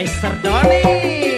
Mr. Donnie.